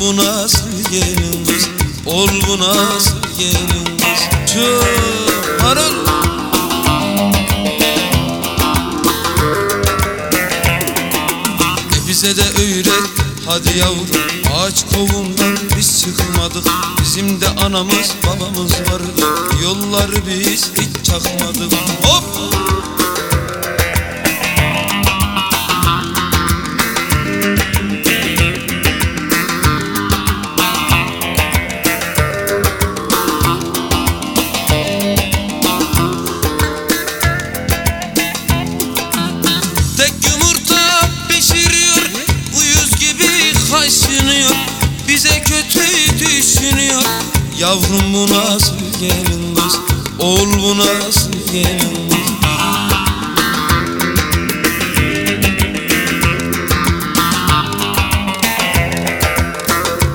bu nasıl gelin Ol bu nasıl gelin kız harıl E bize de öğret hadi yavrum. Ağaç kovundan biz çıkmadık. Bizim de anamız babamız vardı Yolları biz hiç çakmadık Hop! Düşünüyor Yavrum bu nasıl gelin kız Oğul bu nasıl gelin kız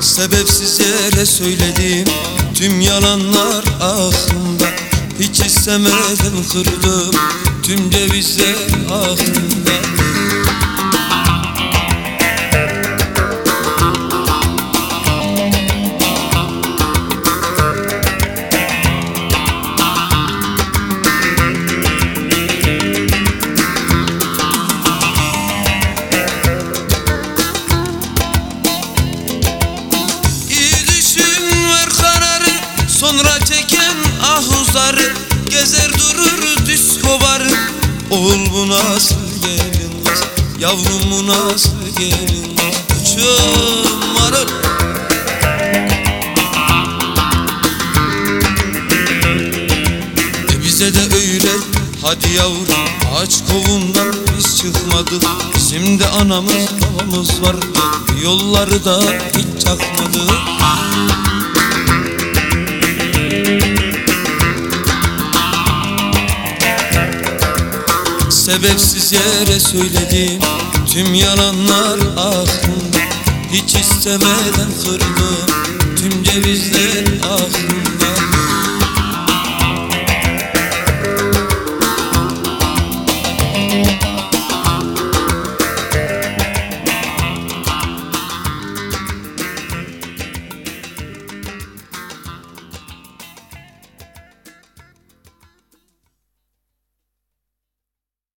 Sebepsiz yere söylediğim Tüm yalanlar aklımda. Hiç istemeden kırdım Tüm cevizler aklımda Sonra çeken ahuzları Gezer durur düz kovarı Oğul bu nasıl gelin kız Yavrum bu nasıl gelin kız Uçum marul. E bize de öğret hadi yavrum Ağaç kovundan biz çıkmadık. Bizim de anamız babamız vardı Yolları da hiç çakmadık Sebepsiz yere söyledim Tüm yalanlar aklımda. Hiç istemeden kırdım Tüm cevizler aklımda